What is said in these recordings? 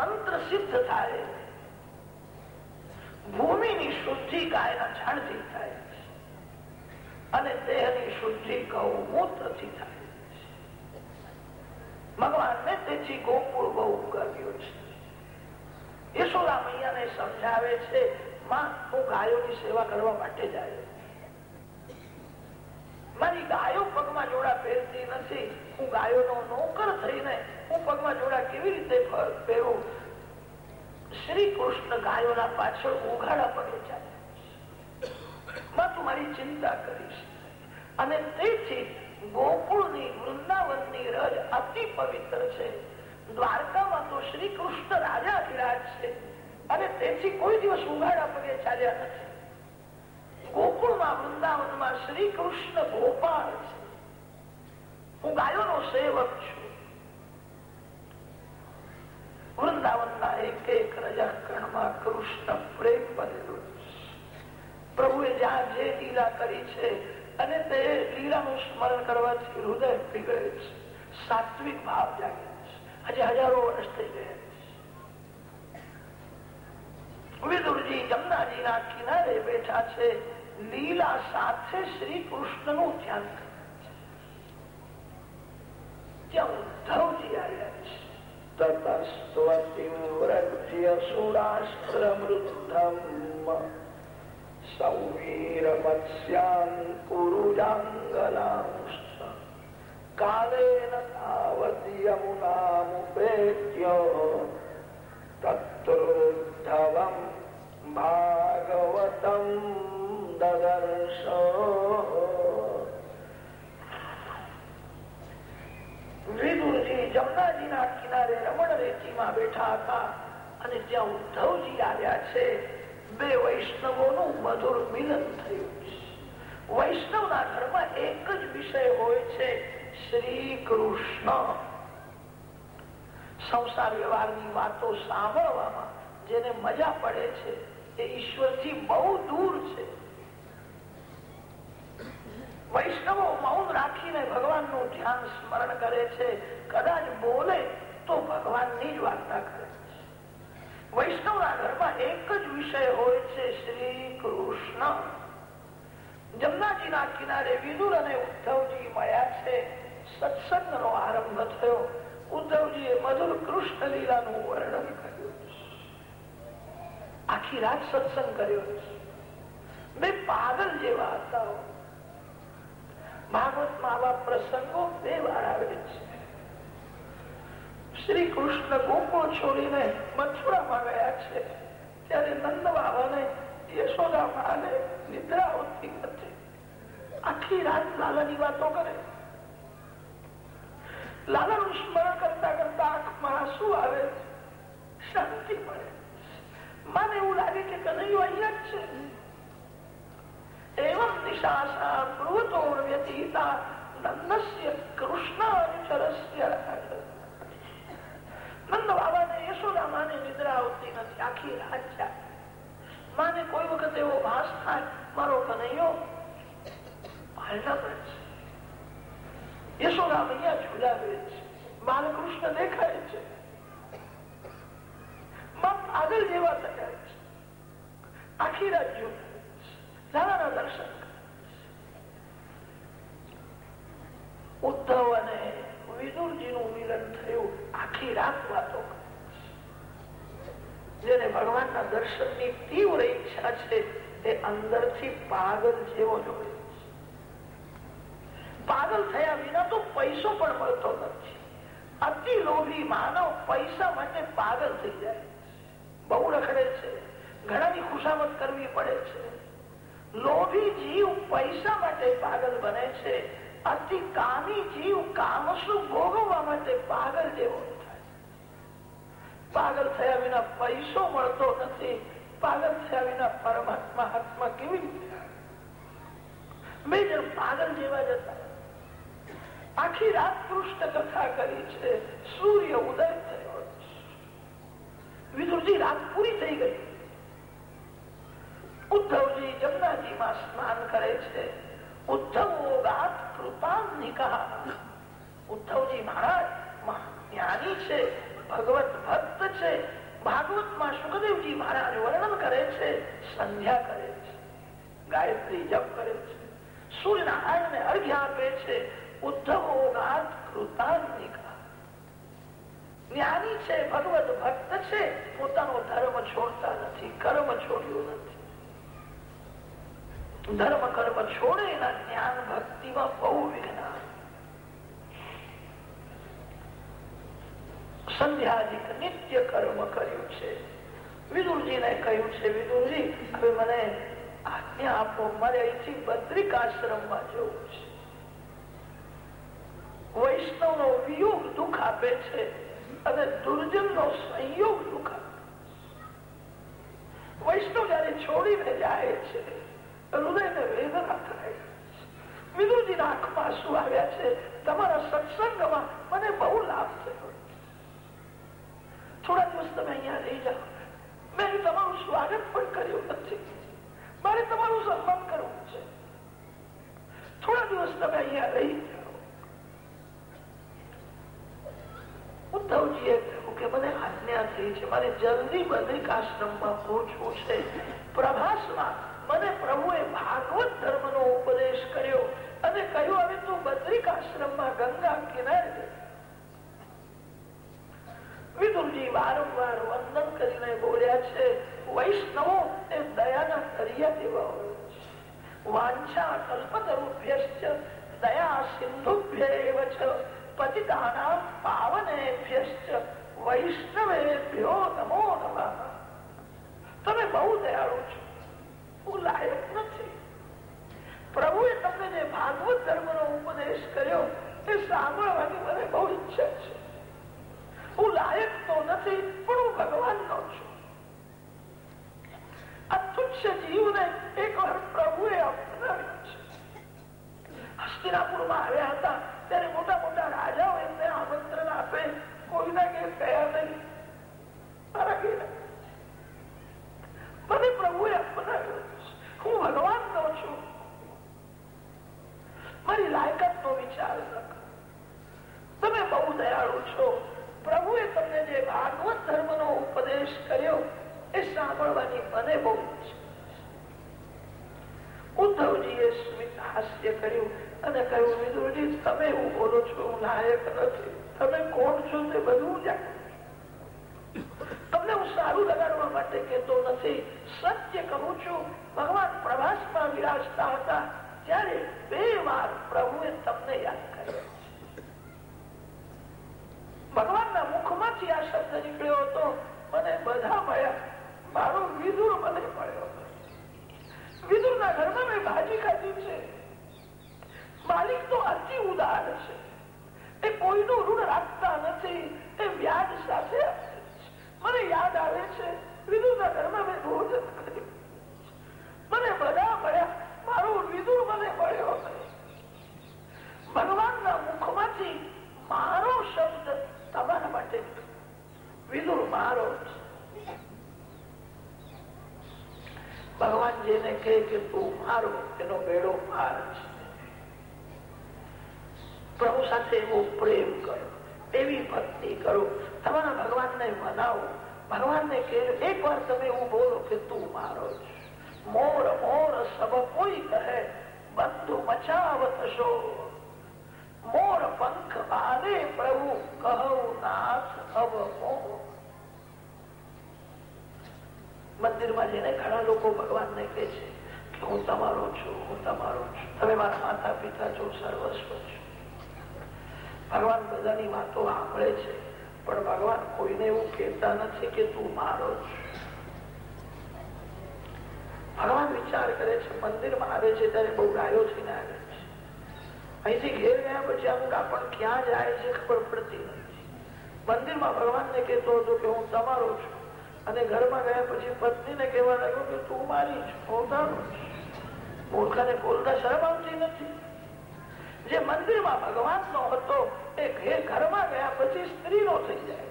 મંત્ર સિદ્ધ થાય. ભૂમિની શુદ્ધિ ગાયના ઝાડથી થાય. અને દેહની શુદ્ધિ ગૌમૂત્રથી થાય. ભગવાનને તેથી ગોકુળ બહુ કર્યો છે. યશોદા મૈયાને સમજાવે છે, માં, હું ગાયોની સેવા કરવા માટે જાય મારી ગાયો પગમાં જોડા પહેરતી નથી. હું ગાયોનો નોકર થઈને હું પગમાં જોડા કેવી રીતે પહેરું? શ્રી કૃષ્ણ ગાયોના પાછળ ઉઘાડા પડે ચાલે માં, તું મારી ચિંતા કરીશ. અને તેથી ગોકુળની વૃંદાવનની રજ અતિ પવિત્ર છે. દ્વારકામાં તો શ્રી કૃષ્ણ રાજા વિરાજ છે. અને તેથી કોઈ દિવસ ઉઘાડા પગે ચાલ્યા નથી. ગોકુળમાં, વૃંદાવનમાં શ્રી કૃષ્ણ ગોપાલ છે. હું ગાયોનો સેવક છું. કરી છે અને તે લીલાનું સ્મરણ કરવાથી હૃદય પીગળે છે. સાત્વિક ભાવ જાગે છે. હજી હજારો વર્ષ થઈ ગયા વિદુરજી જમનાજીના કિનારે બેઠા છે. લીલા સાથે શ્રી કૃષ્ણનું ધ્યાન ત્યાં ઉદ્ધવજી આવ્યા છે. તતસ્ત્વતિમ વ્રજ્ય સુરાસ્ત્રમૃદ્ધમ સૌવીરમત્સ્યાંકુરુજાંગલાંશ કાલેન તાવત યમુનામુપેત્ય તત્રોદ્ધવમ કિનારે રમણ રેતીમાં બેઠા હતા અને ત્યાં ઉદ્ધવજી આવ્યા છે બે વૈષ્ણવોનું મધુર મિલન થયું છે વૈષ્ણવના ઘરમાં એક જ વિષય હોય છે શ્રી કૃષ્ણ સંસાર વ્યવહારની વાતો સાંભળવામાં જેને મજા પડે છે, એ ઈશ્વરથી બહુ દૂર છે. વૈષ્ણવો મૌન રાખીને ભગવાનનું ધ્યાન સ્મરણ કરે છે, કદાચ બોલે તો ભગવાનની જ વાર્તા કરે. વૈષ્ણવના ઘરમાં એક જ વિષય હોય છે શ્રી કૃષ્ણ. જમનાજીના કિનારે વિદુર અને ઉદ્ધવજી મળ્યા છે. સત્સંગનો આરંભ થયો. ઉદ્ધવજીએ મધુર કૃષ્ણ લીલાનું વર્ણન કર્યું. આખી રાત સત્સંગ કર્યો. બે પાગલ જેવા હતા. ભાગવતમાં આવા પ્રસંગો બે વાર આવે છે. શ્રી કૃષ્ણ ગોકુળ છોડીને મથુરામાં ગયા છે. ત્યારે નંદ બાબાને યશોદા માને નિદ્રા આવતી નથી. આખી રાત લાલાની વાતો કરે. લાલાનું સ્મરણ કરતા કરતા આંખમાં આંસુ આવે. શાંતિ મળે. મને એવું લાગે કે કનૈયો અહીંયા જ છે. એવમ દિશાસા પૂર્વતો વ્યતીતા નંદસ્ય કૃષ્ણાનુચરસ્ય એવો ભાસ થાય, મારો કનૈયો પડે છે. યશોદા દેખાય આગળ જેવા થયા આખી રાત ઝુલાવે દર્શન ઉદ્ધવ અને વિદુરજી નું મિલન થયું. આખી રાત વાતો જેને ભગવાનના દર્શનની તીવ્ર ઈચ્છા છે, તે અંદરથી પાગલ જેવો જોડે પાગલ થયા વિના તો પૈસો પણ મળતો નથી. અતિ લોભી માનવ પૈસા માટે પાગલ થઈ જાય બહુ રખડે છે. ઘણાની ખુશામત કરવી પડે છે. લોભી જીવ પૈસા માટે પાગલ બને છે. અતિ કામી જીવ કામસું ભોગવવા માટે પાગલ જેવો થાય પાગલ થયા વિના પૈસો મળતો નથી. પાગલ થયા વિના પરમાત્મા હાથમાં કેવી રીતે મેજર પાગલ જેવા જતા આખી રાત કૃષ્ણ કથા કરી છે. સૂર્ય ઉદય થયો વિદુરજી, રાત પૂરી થઈ ગઈ. ઉદ્ધવજી જમનાજીમાં સ્નાન કરે છે. ઉદ્ધવ ગાત કૃપાનિકા ઉદ્ધવજી મહારાજ જ્ઞાની છે. ભગવત ભક્ત છે. ભાગવતમાં સુખદેવજી મહારાજ વર્ણન કરે છે, સંધ્યા કરે છે, ગાયત્રી જપ કરે છે, સૂર્યનારાયણને અર્ઘ્ય આપે છે, ઉદ્ધવો નાથ કૃતાંતિકા જ્ઞાની છે, ભગવત ભક્ત છે, પોતાનો ધર્મ છોડતા નથી, કર્મ છોડ્યું નથી. ધર્મ કર્મ છોડે એના જ્ઞાન ભક્તિમાં બહુ વિઘ્ન સંધ્યાદિક નિત્ય કર્મ કર્યું છે. વિદુરજીને કહ્યું છે, વિદુરજી, હવે મને આજ્ઞા આપો, મારે અહીંથી બદ્રિકાશ્રમમાં જવું છે. વૈષ્ણવ નો વિયોગ દુઃખ આપે છે અને દુર્જન નો સંયોગ દુઃખ આપે વૈષ્ણવ જયારે છોડીને જાય છે, હૃદયને વેદના થાય વિદુરજીના આંખમાં શું આવ્યા છે? તમારા સત્સંગમાં મને બહુ લાભ થયો. થોડા દિવસ તમે અહીંયા રહી જાઓ. મેં તમારું સ્વાગત પણ કર્યું નથી. મારે તમારું સન્માન કરવું છે. થોડા દિવસ તમે અહીંયા રહી જાઓ. ઉદ્ધવજીએ કહ્યું કે મને આજ્ઞા થઈ છે, મારે જલ્દી બદ્રિકાશ્રમમાં પહોંચવું છે. પ્રભાસમાં મને પ્રભુએ ભાગવત ધર્મનો ઉપદેશ કર્યો અને કહ્યું, હવે તું બદ્રિક આશ્રમમાં ગંગા કિનારે વિદુરજી વારંવાર વંદન કરીને બોલ્યા છે, વૈષ્ણવો એ દયાના દરિયા જેવા હોય બહુ દયાળુ છો. હું લાયક નથી. પ્રભુએ તમને જે ભાગવત ધર્મનો ઉપદેશ કર્યો એ સાંભળવાની મને બહુ ઈચ્છા છે. હું લાયક તો નથી પણ હું ભગવાનનો છું આ તુચ્છ જીવને આવ્યા હતા ત્યારે મોટા મોટા રાજાઓ એમને આમંત્રણ આપે કોઈના ઘેર ગયા નહીં મને પ્રભુએ અપનાવ્યો હું ભગવાનનો છું મારી લાયકાત નો વિચાર ન તમે બહુ દયાળુ છો પ્રભુએ તમને જે ભાગવત ધર્મ નો ઉપદેશ કર્યો એ સાંભળવાની મને બહુ ઉદ્ધવજીએ સ્મિત હાસ્ય કર્યું અને કહ્યું, વિદુરજી, તમે હું બોલો છો, હું નાયક નથી. તમે કોણ છો તે બધું જાણું તમને હું સારું લગાડવા માટે કેતો નથી. સત્ય કહું છું, ભગવાન પ્રવાસમાં વિરાજતા હતા, ત્યારે બે વાર પ્રભુએ તમને યાદ કર્યો ભગવાનના મુખમાંથી આ શબ્દ નીકળ્યો હતો, મને બધા મળ્યા મારો વિદુર મને મળ્યો વિદુરના ઘરમાં મેં ભાજી ખાધી છે. માલિક તો અતિ ઉદાર છે. એ કોઈનું ઋણ રાખતા નથી, એ વ્યાજ સાથે મને યાદ આવે છે વિદુના ઘરમાં મેં ભોજન મને બધા મળ્યા, મારો વિદુ મને મળ્યો. ભગવાનના મુખમાંથી મારો શબ્દ તમારા માટે. વિદુર મારો ભગવાન જેને કહે કે તું મારો, એનો બેડો પાર છે. ઘણા લોકો ભગવાનને કહે છે કે હું તમારો છું, હું તમારો છું. તમે મારા માતા પિતા છો, સર્વસ્વ છો. ભગવાન બધાની વાતો સાંભળે છે, પણ ભગવાન કોઈને એવું કહેતા નથી કે તું મારો છું. ભગવાન વિચાર કરે છે, મંદિરમાં આવે છે, ત્યારે બહુ ગાયો થઈને આવે છે. અહીંથી ઘેર ગયા પછી અમુક આપણ ક્યાં જાય છે, ખબર પડતી નથી. મંદિરમાં ભગવાનને કહેતો હતો કે હું તમારો છું. અને ઘરમાં ગયા પછી પત્નીને કહેવા લાગ્યો કે તું મારી મૂર્ખાને બોલતા શરમ આવતી નથી. જે મંદિરમાં ભગવાન નો હતો, એ ઘરમાં ગયા પછી સ્ત્રીનો થઈ જાય.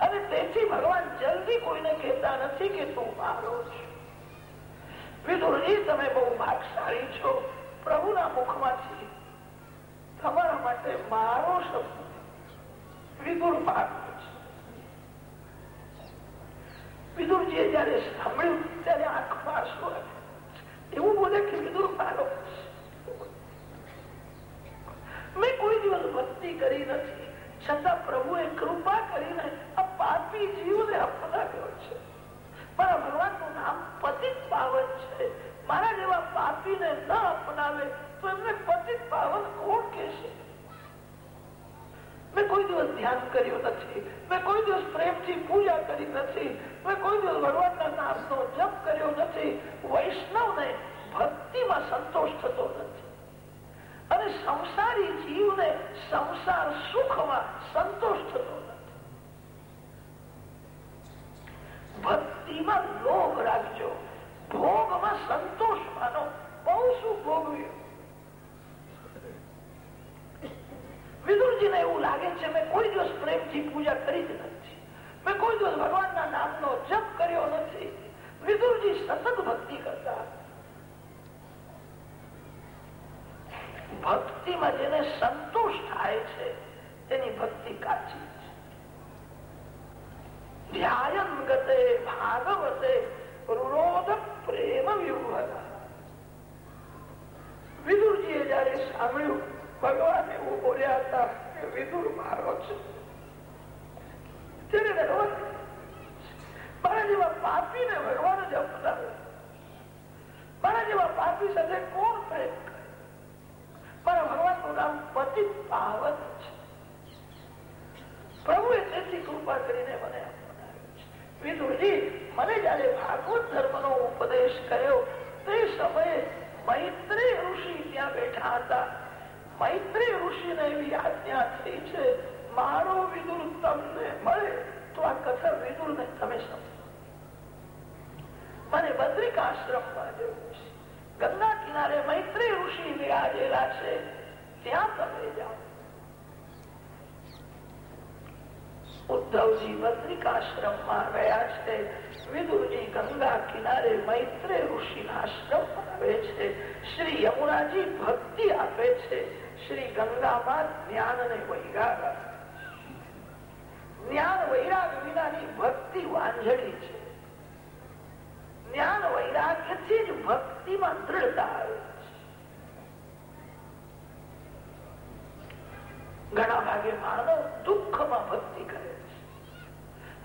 અને તેથી ભગવાન જલ્દી કોઈને કહેતા નથી કે તું મારો છે વિદુરજી તમે બહુ ભાગશાળી છો. પ્રભુના મુખમાંથી તમારા માટે મારો શબ્દ. વિદુર માર્ગ છે વિદુરજીએ જયારે સાંભળ્યું ત્યારે આંખમાં આંસુ એવું વિદુરજી સતત ભક્તિ કરતા ભક્તિમાં જેને સંતોષ થાય છે તેની ભક્તિ કાચી છે ધ્યાયન ગતે ભાગવતે રુરોધ પ્રેમ વ્યુહ વિદુરજીએ જયારે સાંભળ્યું ભગવાન એવું બોલ્યા હતા કે વિદુર મારો છે તેને મારા જેવા પાપીને ભગવાન જ અપનાવે મારા જેવા પાપી સાથે કોણ પ્રેમ કરે મારા ભગવાનનું નામ પતિ પાવન છે. પ્રભુએ તેથી કૃપા કરીને મને મને જયારે ભાગવત ધર્મનો ઉપદેશ કર્યો, તે સમયે મૈત્રી ઋષિ ત્યાં બેઠા હતા. મૈત્રી ઋષિને એવી આજ્ઞા થઈ છે, મારો વિદુર તમને મળે, તો આ કથા વિદુર ને તમે સમજો. મને બદ્રિકાશ્રમમાં જવું છે. ગંગા કિનારે મૈત્રી ઋષિ વિરાજેલા છે ત્યાં તમે જાઓ. ઉદ્ધવજી બદ્રિકાશ્રમમાં રહ્યા છે. વિદુરજી ગંગા કિનારે મૈત્રે ઋષિ આશ્રમ આવે છે. શ્રી યમુનાજી ભક્તિ આપે છે. શ્રી ગંગામાં જ્ઞાન ને વૈરાગ જ્ઞાન વૈરાગ વિનાની ભક્તિ વાંઝળી છે. જ્ઞાન વૈરાગ્યથી જ ભક્તિમાં દ્રઢતા આવે ઘણા ભાગે માનવ દુઃખમાં ભક્તિ કરે છે.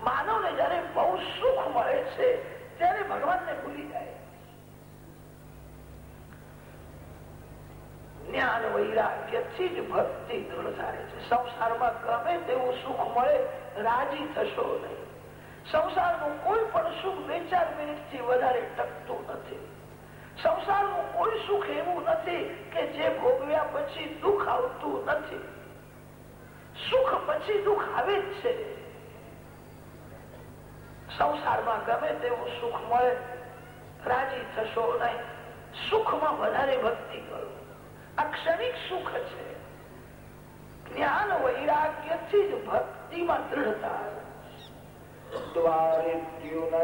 માનવને જયારે બહુ સુખ મળે છે, ત્યારે ભગવાનને ભૂલી જાય. જ્ઞાન વૈરાગ્યથી જ ભક્તિ થાય છે. સંસારમાં ગમે તેવું સુખ મળે, રાજી થશો નહીં. સંસારનું કોઈ પણ સુખ બે ચાર મિનિટથી વધારે ટકતું નથી. સંસારનું કોઈ સુખ એવું નથી કે જે ભોગવ્યા પછી દુઃખ આવતું નથી. સુખ પછી દુઃખ આવે જ છે. સંસારમાં ગમે તેવું સુખ મળે, રાજી થશો નહીં. સુખમાં વધારે ભક્તિ કરો. આ ક્ષણિક સુખ છે. જ્ઞાન વૈરાગ્યથી જ ભક્તિમાં દ્રઢતા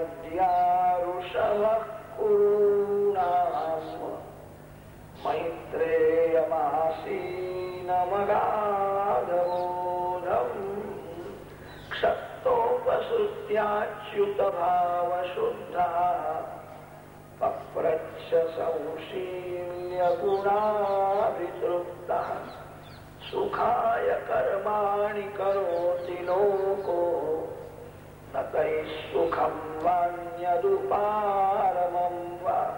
મૈત્રેય કુરુણામ મૈત્રેયમાસીનમગાધબોધમ ભક્તો વસુસ્યાચ્યુતભાવ શુદ્ધા પપ્રચ્છ સંશીલ્ય ગુણાભિતૃપ્તા સુખાય કર્માણિ કરોતિ લોકો ન કઈ સુખમ વાન્યદુપારમમ વા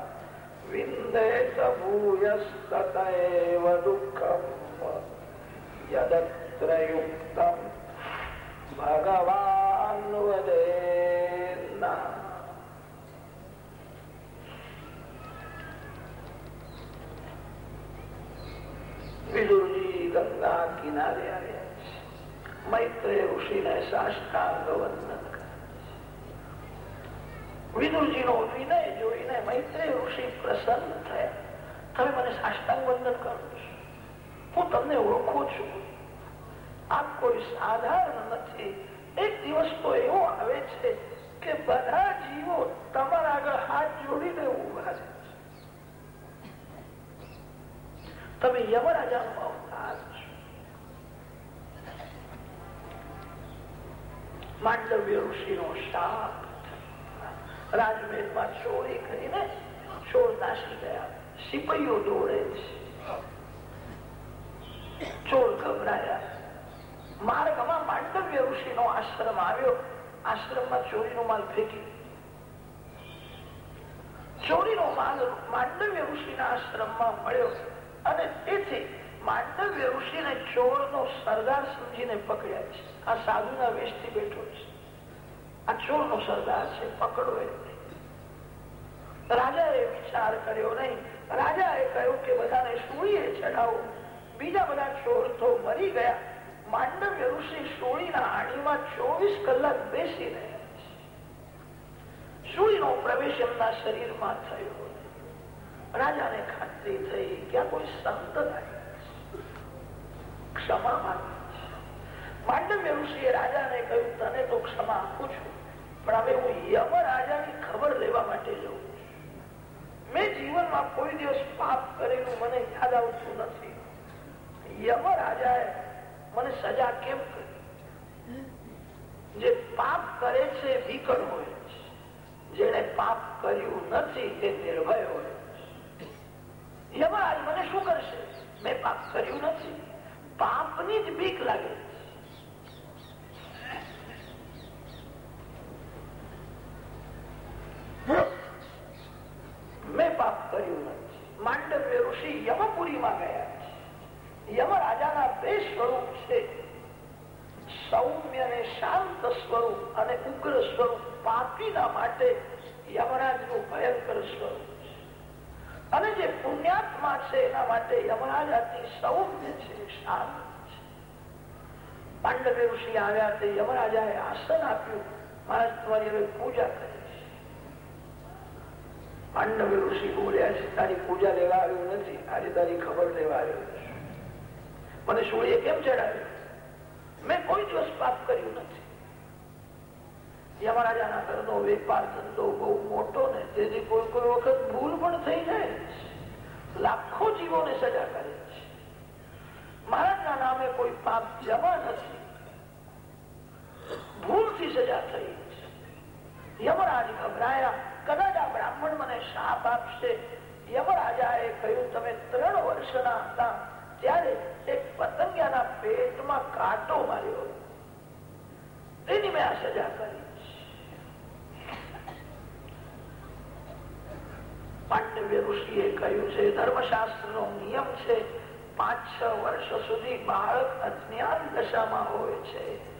વિંદેત ભૂયસ્તતૈવ દુઃખમ યદત્ર ભગવાન વદે વિદુરજી ગંગા કિનારે આવ્યા છે. મૈત્રેય ઋષિને સાષ્ટાંગ વંદન વિદુરજી નો વિનય જોઈને મૈત્રેય ઋષિ પ્રસન્ન થયા. તમે મને સાષ્ટાંગ વંદન કરો હું તમને ઓળખું છું. કોઈ સાધારણ નથી. એક દિવસ તો એવો આવે છે કે બધા જીવો તમારા આગળ હાથ જોડીને ઊભા છે. તમે યમરાજાનો અવતાર માંડવ્ય ઋષિ નો શાપ રાજમહેલમાં ચોરી કરીને ચોર નાસી ગયા. સિપાહીઓ દોડે છે. ચોર ગભરાયા. માર્ગમાં માંડવ્ય ઋષિ નો આશ્રમ આવ્યો. આશ્રમમાં ચોરીનો માલ ફેંકી. ચોરીનો માલ માંડવ્ય ઋષિના આશ્રમમાં મળ્યો અને તેથી માંડવ્ય ઋષિને ચોરનો સરદાર સમજીને પકડ્યા છે. આ સાધુના વેશથી બેઠો છે. આ ચોરનો સરદાર છે, પકડો એ રાજાએ વિચાર કર્યો નહીં. રાજાએ કહ્યું કે બધાને સૂળીએ ચડાવો બીજા બધા ચોર તો મરી ગયા. આણીમાં ચોવીસ કલાક બેસી રહ્યા છે. પ્રવેશ એમના શરીરમાં થયો રાજાને ખાતરી થઈ કે આ કોઈ સંત ક્ષમા માંગી માંડવ્ય ઋષિએ રાજાને કહ્યું, તને તો ક્ષમા આપું છું, પણ હવે હું યમ રાજાની ખબર લેવા માટે જઉં મેં જીવનમાં કોઈ દિવસ પાપ કરેલું મને યાદ આવતું નથી. યમ રાજાએ મને સજા કેમ કરી? જે પાપ કરે છે વિકળ હોય છે. જેને પાપ કર્યું નથી તે નિર્ભય હોય યમરાજ મને શું કરશે? મેં પાપ કર્યું નથી. પાપની જ બીક લાગે મેં પાપ કર્યું નથી. માંડવ્ય ઋષિ યમપુરીમાં ગયા છે. યમ રાજાના બે સ્વરૂપ છે. સૌમ્ય અને શાંત સ્વરૂપ અને ઉગ્ર સ્વરૂપ પાપીના માટે યમરાજનું ભયંકર સ્વરૂપ અને જે પુણ્યાત્મા છે એના માટે યમરાજ અતિ સૌમ્ય છે, શાંત છે. પાંડવ ઋષિ આવ્યા તે યમરાજાએ આસન આપ્યું. મહારાજ તમારી પૂજા કરી પાંડવ ઋષિ બોલ્યા છે, તારી પૂજા લેવા આવ્યું નથી. આજે તારી ખબર લેવા આવ્યું મને સૂર્ય કેમ ચડાવ્યું મેં કોઈ દિવસ પાપ કર્યું નથી. યમરાજાના ઘરનો વેપાર ધંધો બહુ મોટો ને તેથી કોઈ કોઈ વખત ભૂલ પણ થઈ જાય લાખો જીવોને સજા કરે છે. મહારાજના નામે કોઈ પાપ જમા નથી. ભૂલથી સજા થઈ યમરાજ ગભરાયા, કદાચ આ બ્રાહ્મણ મને શાપ આપશે. યમરાજાએ કહ્યું, તમે ત્રણ વર્ષના હતા, ત્યારે પતંગિયાના પેટમાં કાંટો માર્યો. તેની મેં આ સજા કરી. પાંડવ્ય ઋષિએ કહ્યું છે ધર્મશાસ્ત્ર નો નિયમ છે, પાંચ છ વર્ષ સુધી બાળક અજ્ઞાન દશામાં હોય છે.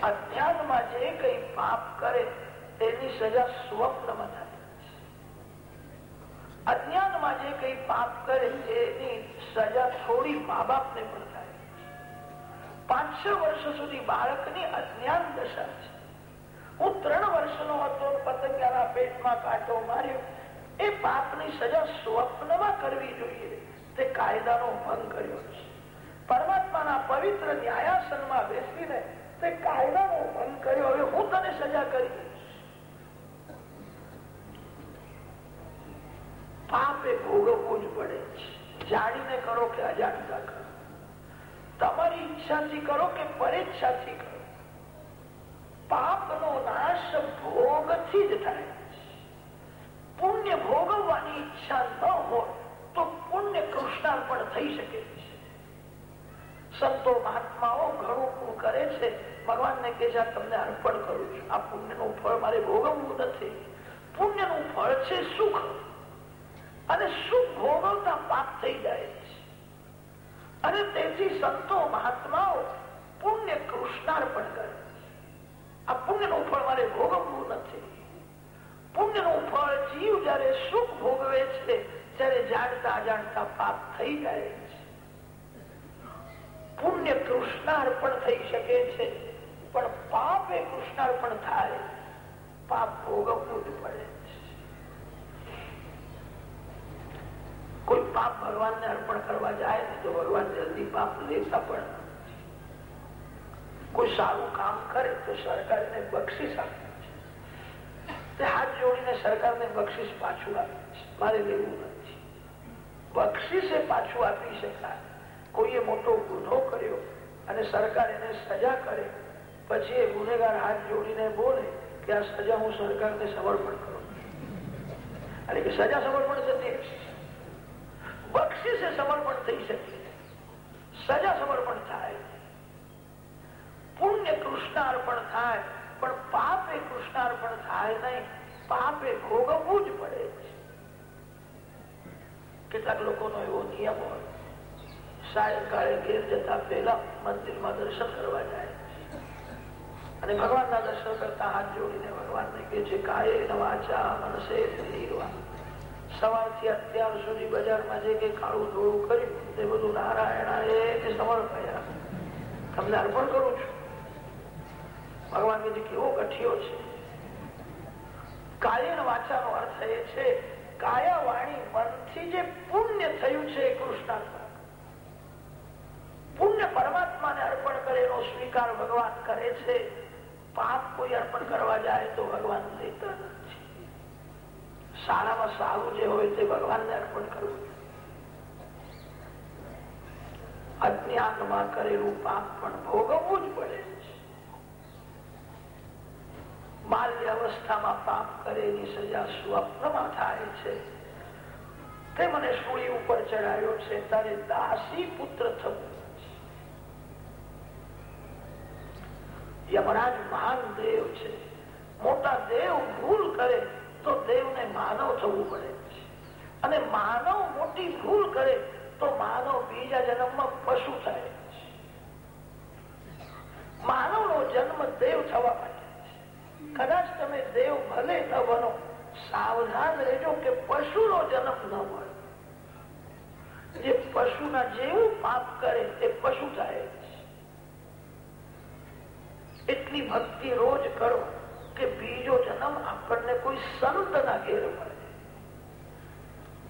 અજ્ઞાનમાં જે કઈ પાપ કરે, તેની સજા સ્વપ્નમાં થાય અજ્ઞાનમાં જે કઈ પાપ કરે એની સજા થોડી મા બાપ ને પણ થાય પાંચ છ વર્ષ સુધી બાળકની અજ્ઞાન દશા છે. હું ત્રણ વર્ષનો હતો, પતંગિયાના પેટમાં કાંટો માર્યો. એ પાપની સજા સ્વપ્નમાં કરવી જોઈએ. તે કાયદાનો ભંગ કર્યો છે. પરમાત્માના પવિત્ર ન્યાયાસનમાં બેસીને તે કાયદાનો ભંગ કર્યો. હવે હું તને સજા કરી પાપ એ ભોગવવું જ પડે છે. જાણીને કરો કે અજાણતા કરો. તમારી ઈચ્છાથી કરો કે પરેચ્છાથી કરો? પાપનો નાશ ભોગથી જ થાય. પુણ્ય ભોગવવાની ઈચ્છા ન હોય તો પુણ્ય કૃષ્ણાર્પણ થઈ શકે છે સંતો મહાત્માઓ ઘણું કરે છે. ભગવાનને કે છે તમને અર્પણ કરું છું. આ પુણ્યનું ફળ મારે ભોગવવું નથી. પુણ્યનું ફળ છે સુખ. અને સુખ ભોગવતા પાપ થઈ જાય અને તેથી સંતો મહાત્માઓ પુણ્ય કૃષ્ણાર્પણ કરે આ પુણ્યનું ફળ મારે ભોગવવું નથી. પુણ્યનું ફળ જીવ જયારે સુખ ભોગવે છે, ત્યારે જાણતા જાણતા પાપ થઈ જાય છે. પુણ્ય કૃષ્ણાર્પણ થઈ શકે છે, પણ પાપ એ કૃષ્ણાર્પણ થાય. પાપ ભોગવવું જ પડે કોઈ પાપ ભગવાનને અર્પણ કરવા જાય ને તો ભગવાન જલ્દી પાપ લેતા પણ કોઈ સારું કામ કરે તો સરકાર એને બક્ષીસ આપે તે હાથ જોડીને સરકારને બક્ષીસ પાછું આપે છે મારે લેવું નથી બક્ષીસે પાછું આપી શકાય. કોઈએ મોટો ગુનો કર્યો અને સરકાર એને સજા કરે, પછી એ ગુનેગાર હાથ જોડીને બોલે કે આ સજા હું સરકારને સમર્પણ કરું છું. એટલે કે સજા સમર્પણ થતી બક્ષિસે સમર્પણ થઈ શકે સજા સમર્પણ થાય પુણ્ય કૃષ્ણાર્પણ થાય પણ પાપ એ કૃષ્ણાર્પણ થાય નહીં પાપ એ ભોગવવું જ પડે છે કેટલાક લોકોનો એવો નિયમ હોય સાયંકાળે ઘેર જતા પહેલા મંદિરમાં દર્શન કરવા જાય અને ભગવાનના દર્શન કરતા હાથ જોડીને ભગવાનને કે છે કાયે વાચા મનસે સવારથી અત્યાર સુધી બજારમાં જે કઈ કાળું ધોળું કર્યું તે બધું નારાયણ સમર્પયા. તમને અર્પણ કરું છું. ભગવાન કે કેવો કઠિયો છે. કાયન વાચાનો અર્થ એ છે, કાયા વાણી મનથી જે પુણ્ય થયું છે એ કૃષ્ણાર્પણ. પુણ્ય પરમાત્માને અર્પણ કરેલો સ્વીકાર ભગવાન કરે છે. પાપ કોઈ અર્પણ કરવા જાય તો ભગવાન લેતા નથી. સારામાં સારું જે હોય તે ભગવાનને અર્પણ કરવું. અજ્ઞાનમાં કરેલું પાપ પણ ભોગવવું જ પડે છે. બાલ્ય અવસ્થામાં પાપ કરેલી સજા સ્વપ્નમાં થાય છે. તે મને સૂળી ઉપર ચડાયો છે, તારે દાસી પુત્ર થવું યમરાજ મહાન દેવ છે. મોટા દેવ ભૂલ કરે તો દેવને માનવ થવું પડે અને માનવ મોટી ભૂલ કરે તો માનવ બીજા જન્મમાં પશુ થાય માનવનો જન્મ દેવ થવા માટે કદાચ તમે દેવ ભલે ન બનો, સાવધાન રહેજો કે પશુનો જન્મ ન મળે. જે પશુના જેવું પાપ કરે તે પશુ થાય એટલી ભક્તિ રોજ કરો. કે બીજો જન્મ આપણને કોઈ સંત ના ઘેર મળે.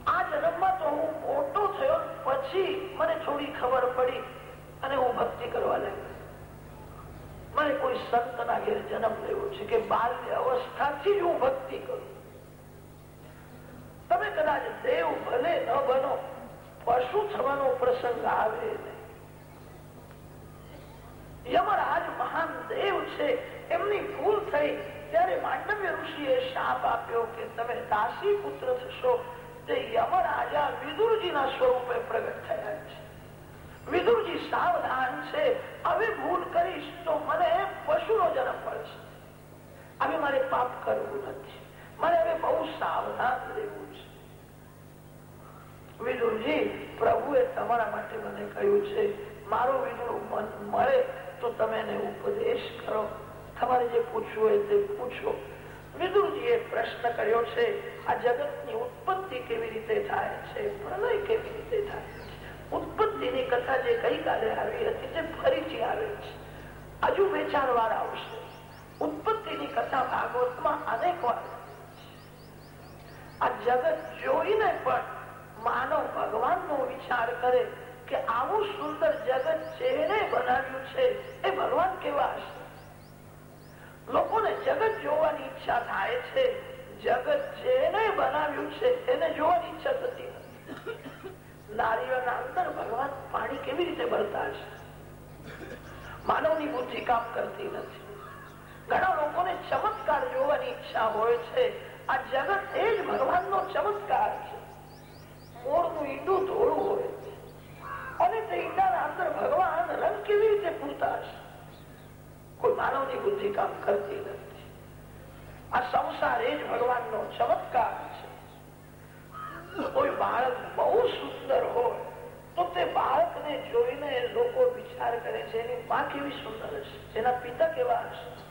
આ જન્મમાં તો હું મોટો થયો, પછી મને થોડી ખબર પડી અને હું ભક્તિ કરવા લાગ્યો. મને કોઈ સંત ના ઘેર જન્મ લેવો છે કે બાલ્ય અવસ્થાથી જ હું ભક્તિ કરું. તમે કદાચ દેવ ભલે ન બનો પશુ થવાનો પ્રસંગ આવે યમરાજ મહાન દેવ છે, એમની ભૂલ થઈ ત્યારે માંડવ્ય ઋષિએ શાપ આપ્યો કે તમે દાસી પુત્ર થશો, તે યમરાજા વિદુરજીના સ્વરૂપે પ્રગટ થયા છે. વિદુરજી સાવધાન છે, હવે ભૂલ કરીશ તો મને પશુનો જન્મ મળશે. હવે મારે પાપ કરવું નથી. મારે હવે બહુ સાવધાન રહેવું છે. વિદુરજી, પ્રભુએ તમારા માટે મને કહ્યું છે, મારો વિદુર મન મળે તો તમે એને ઉપદેશ તમારે જે પૂછવું હોય તે પૂછો. વિદુરજીએ પ્રશ્ન કર્યો છે, આ જગતની ઉત્પત્તિ કેવી રીતે થાય છે? પ્રલય કેવી રીતે થાય ઉત્પત્તિની કથા જે ગઈકાલે આવી હતી ભાગવતમાં અનેક આ જગત જોઈને પણ માનવ ભગવાનનો વિચાર કરે કે આવું સુંદર જગત જેને બનાવ્યું છે, એ ભગવાન કેવા હશે? લોકોને જગત જોવાની ઈચ્છા થાય છે. જગત જેને બનાવ્યું છે, એને જોવાની ઈચ્છા થતી નારીઓના અંદર ભગવાન પાણી કેવી રીતે ભરતા છે માનવની બુદ્ધિ કામ કરતી નથી. ઘણા લોકોને ચમત્કાર જોવાની ઈચ્છા હોય છે. આ જગત એ જ ભગવાનનો ચમત્કાર છે. મોરનું ઈંડું ધોળું હોય. કામ કરતી નથી. આ સંસાર એ જ ભગવાનનો ચમત્કાર છે. કોઈ બાળક બહુ સુંદર હોય, તો તે બાળકને જોઈને લોકો વિચાર કરે છે, એની માં કેવી સુંદર હશે? એના પિતા કેવા હશે?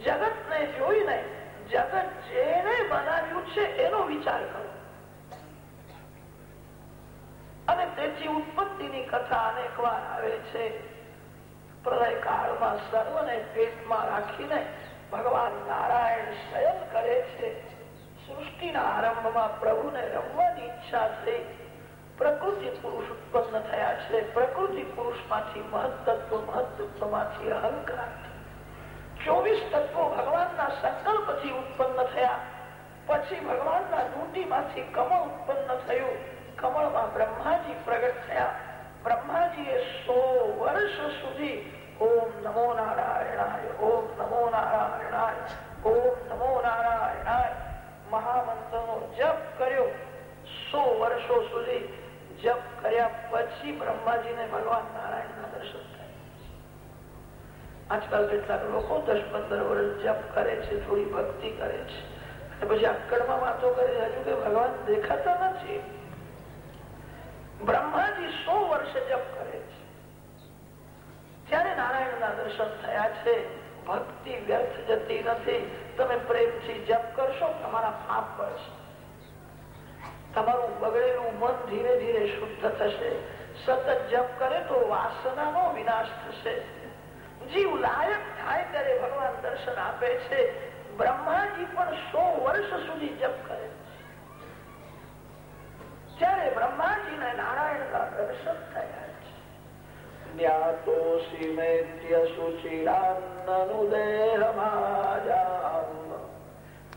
જગત ને જોઈને, જગત જેને બનાવ્યું છે, એનો વિચાર કરો. અને તેથી ઉત્પત્તિની કથા અનેક વાર આવે છે. પ્રલય કાળમાં સર્વને પેટમાં રાખીને ભગવાન નારાયણ શયન કરે છે. સૃષ્ટિના આરંભમાં પ્રભુને રમવાની ઈચ્છા પ્રકૃતિ પુરુષ ઉત્પન્ન થયા છે. પ્રકૃતિ પુરુષમાંથી મહત્તત્વ મહત્તત્વમાંથી અહંકાર. ચોવીસ તત્વો ભગવાનના સંકલ્પથી ઉત્પન્ન થયા. પછી ભગવાનના દૂટી માંથી કમળ ઉત્પન્ન થયું. કમળમાં બ્રહ્માજી પ્રગટ થયા. બ્રહ્માજીએ સો વર્ષ સુધી ઓમ નમો નારાયણાય, ઓમ નમો નારાયણાય, ઓમ નમો નારાયણાય મહામંત્રનો જપ કર્યો. સો વર્ષો સુધી જપ કર્યા પછી બ્રહ્માજીને ભગવાન નારાયણના દર્શન આજકાલ કેટલાક લોકો દસ પંદર વર્ષ જપ કરે છે, થોડી ભક્તિ કરે છે. અને પછી આકડમાં વાતો કરે હજુ કે ભગવાન દેખાતા નથી. બ્રહ્માજી સો વર્ષે જપ કરે છે. ત્યારે નારાયણના દર્શન થયા છે, ભક્તિ વ્યર્થ જતી નથી. તમે પ્રેમથી જપ કરશો, તમારા પાપ પડશે તમારું બગડેલું મન ધીરે ધીરે શુદ્ધ થશે. સતત જપ કરે તો વાસનાનો વિનાશ થશે. જીવ લાયક થાય ત્યારે ભગવાન દર્શન આપે છે. બ્રહ્માજી પણ સો વર્ષ સુધી જપ કરે ત્યારે બ્રહ્માજીને નારાયણના દર્શન થયા છે. જ્ઞાતો સિમેત્ય સુચિરાન્નનુદેહમાજામ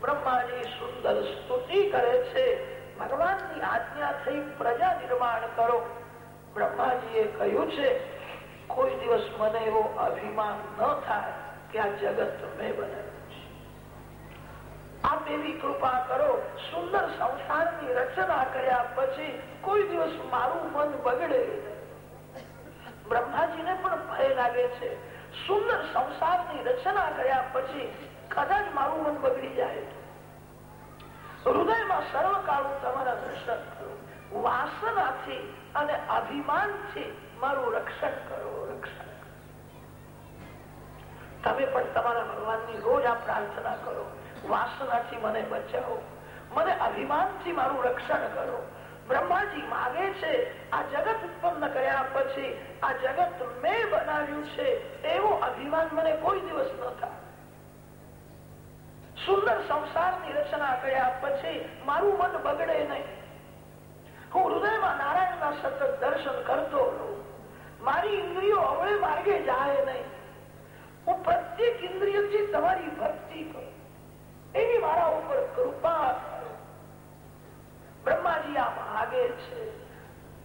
બ્રહ્માજી સુંદર સ્તુતિ કરે છે. ભગવાનની આજ્ઞાથી પ્રજા નિર્માણ કરો. બ્રહ્માજીએ કહ્યું છે કોઈ દિવસ મને એવો અભિમાન ન થાય કે આ જગત મેં બનાવ્યું. આપ એવી કૃપા કરો, સુંદર સંસારની રચના કર્યા પછી કોઈ દિવસ મારું મન બગડે બ્રહ્માજીને પણ ભય લાગે છે. સુંદર સંસારની રચના કર્યા પછી કદાચ મારું મન બગડી જાય. હૃદયમાં સર્વકાળું તમારા દર્શન કરો. વાસનાથી અને અભિમાનથી મારું રક્ષણ કરો, રક્ષણ તમે પણ તમારા ભગવાનની રોજ આ પ્રાર્થના કરો. વાસનાથી મને બચાવો. મને અભિમાનથી મારું રક્ષણ કરો. બ્રહ્માજી માગે છે, આ જગત ઉત્પન્ન કર્યા પછી, આ જગત મેં બનાવ્યું છે, એવો અભિમાન મને કોઈ દિવસ ન થાય. સુંદર સંસારની રચના કર્યા પછી મારું મન બગડે નહીં. હું હૃદયમાં નારાયણના સતત દર્શન કરતો મારી ઇન્દ્રિયો અવળે માર્ગે જાય નહીં. હું પ્રત્યેક ઇન્દ્રિયથી તમારી ભક્તિ કરું. એની મારા ઉપર કૃપા બ્રહ્માજી આ માગે છે.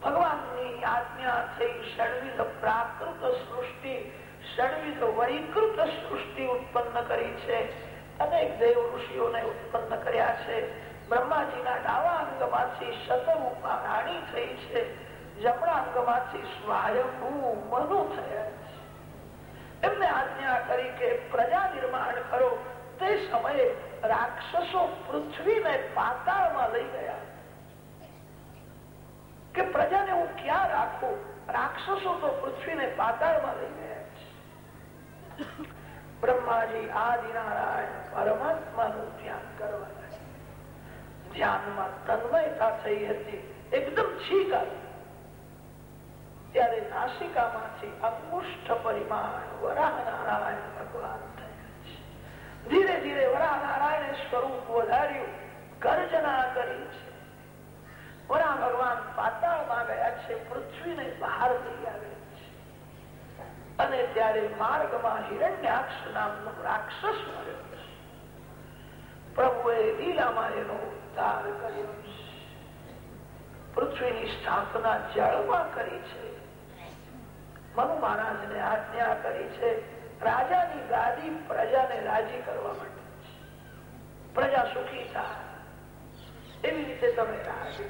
ભગવાનની આજ્ઞા થઈ ષડવિધ પ્રાકૃત સૃષ્ટિ, ષડવિધ વૈકૃત સૃષ્ટિ ઉત્પન્ન કરી છે. અનેક દેવ ઋષિઓને ઉત્પન્ન કર્યા છે. બ્રહ્માજીના ડાવા અંગમાંથી શતરૂપા રાણી થઈ છે. જમણા અંગમાંથી સ્વાયંભૂ મનુ થયા છે. એમને આજ્ઞા કરી કે પ્રજા નિર્માણ કરો. તે સમયે રાક્ષસો પૃથ્વીને પાતાળમાં લઈ ગયા. કે પ્રજાને હું ક્યાં રાખું? રાક્ષસો તો પૃથ્વીને પાતાળમાં લઈ ગયા બ્રહ્માજી, આદિનારાયણ, પરમાત્માનું ધ્યાન કરવા ધ્યાનમાં તન્મયતા થઈ હતી. એકદમ છીક ત્યારે નાસિકામાંથી અંગુષ્ઠ પરિમાણ વરાહ નારાયણ ભગવાન ધીરે ધીરે વરાહ નારાયણે સ્વરૂપ વધાર્યું, ગર્જના કરી છે. વરા ભગવાન પાતાળમાં ગયા છે, પૃથ્વીને બહાર લઈ આવે છે. અને ત્યારે માર્ગમાં હિરણ્યાક્ષ નામનો રાક્ષસ મળ્યો પ્રભુએ લીલામાં એનો ઉદ્ધાર કર્યો પૃથ્વીની સ્થાપના જળમાં કરી છે. મનુ મહારાજને આજ્ઞા કરી છે રાજાની ગાદી પ્રજાને રાજી કરવા માટે. પ્રજા સુખી થાય. એવી રીતે તમે રાજી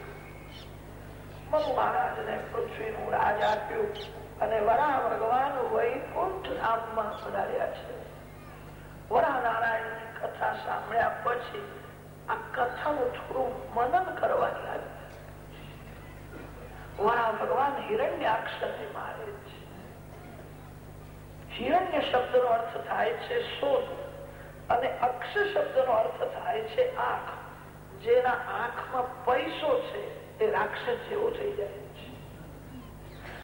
મનુ મહારાજને પૃથ્વીનું રાજ આપ્યું અને વરા ભગવાન વૈકુંઠ ધામમાં પધાર્યા છે. વરા નારાયણની કથા સાંભળ્યા પછી આ કથાનું થોડું મનન કરવાની આવી. વરા ભગવાન હિરણ્યાક્ષને મારે હિરણ્ય શબ્દ નો અર્થ થાય છે શોધ. અને અક્ષ શબ્દ નો અર્થ થાય છે આંખ. જેના આંખમાં પૈસો છે એ રાક્ષસ જેવો થઈ જાય.